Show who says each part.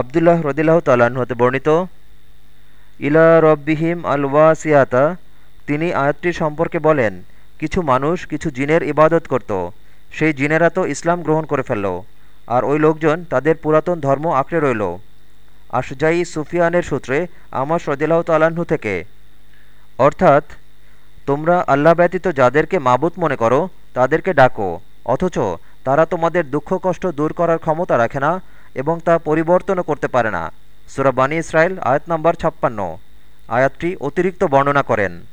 Speaker 1: আবদুল্লাহ রদিল্লাহ তাল্লাহ্ন হতে বর্ণিত, ইলা রব্বিহিম আল ওয়াসিয়াতা তিনি আয়াতটি সম্পর্কে বলেন, কিছু মানুষ কিছু জিনের ইবাদত করত, সেই জিনেরা তো ইসলাম গ্রহণ করে ফেলল, আর ওই লোকজন তাদের পুরাতন ধর্ম আঁকড়ে রইল। আশজাই সুফিয়ানের সূত্রে আমার সদিল্লাহ তাল্লাহ্ন থেকে, অর্থাৎ, তোমরা আল্লাহ ব্যতীত যাদেরকে মাবুত মনে করো, তাদেরকে ডাকো, অথচ তারা তোমাদের দুঃখ কষ্ট দূর করার ক্ষমতা রাখে না এবং তা পরিবর্তনও করতে পারে না। সুরাবানী ইসরায়েল আয়াত নম্বর ছাপ্পান্ন। আয়াতটি অতিরিক্ত বর্ণনা করেন।